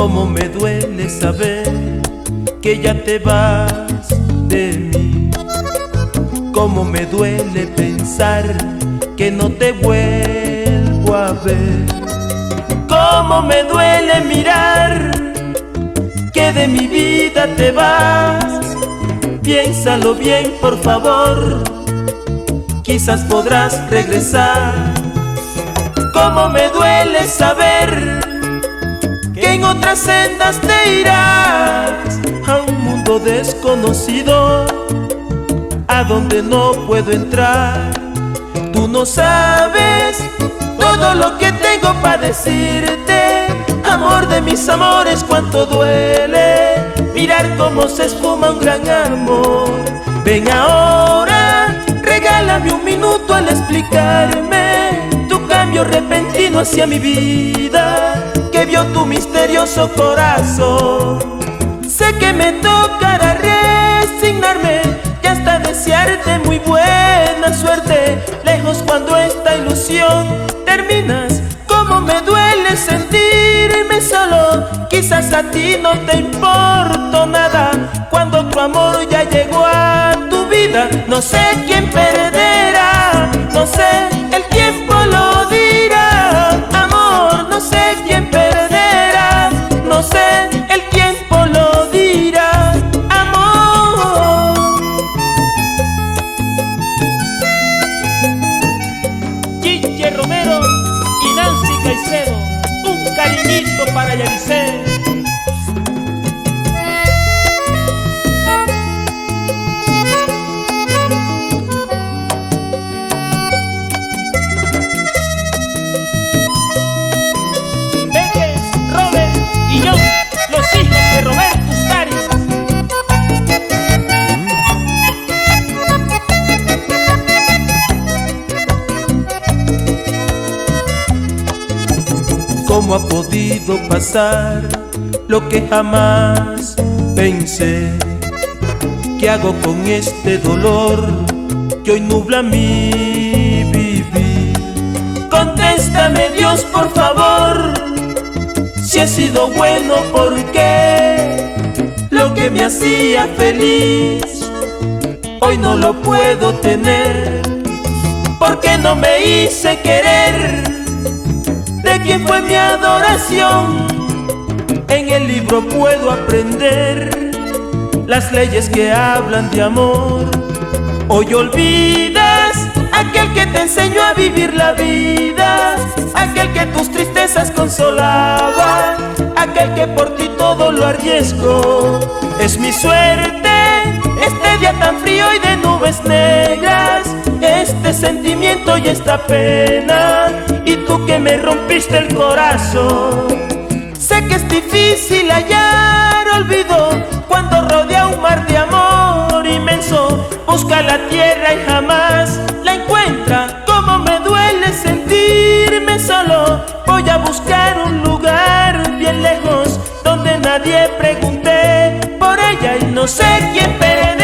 Cómo me duele saber que ya te vas de mí. Cómo me duele pensar que no te vuelvo a ver. Cómo me duele mirar que de mi vida te vas. Piénsalo bien, por favor. Quizás podrás regresar. Cómo me duele saber en otras sendas te irás a un mundo desconocido, a donde no puedo entrar. Tú no sabes todo lo que tengo para decirte, amor de mis amores, cuánto duele mirar cómo se espuma un gran amor. Ven ahora, regálame un minuto al explicarme tu cambio repentino hacia mi vida vio tu misterioso corazón. Sé que me tocará resignarme y hasta desearte muy buena suerte. Lejos cuando esta ilusión terminas, como me duele sentirme solo. Quizás a ti no te importo nada cuando tu amor ya llegó a tu vida. No sé quién Un cariñito para Yaricel. ¿Cómo ha podido pasar lo que jamás pensé? ¿Qué hago con este dolor que hoy nubla mi vivir? Contéstame Dios por favor, si he sido bueno, ¿por qué? Lo que me hacía feliz, hoy no lo puedo tener, porque no me hice querer quién fue mi adoración. En el libro puedo aprender las leyes que hablan de amor. Hoy olvidas aquel que te enseñó a vivir la vida, aquel que tus tristezas consolaba, aquel que por ti todo lo arriesgó. Es mi suerte este día tan frío y de nubes negras, este sentimiento y esta pena, tú que me rompiste el corazón. Sé que es difícil hallar olvido cuando rodea un mar de amor inmenso. Busca la tierra y jamás la encuentra. Como me duele sentirme solo. Voy a buscar un lugar bien lejos donde nadie pregunte por ella y no sé quién perderá.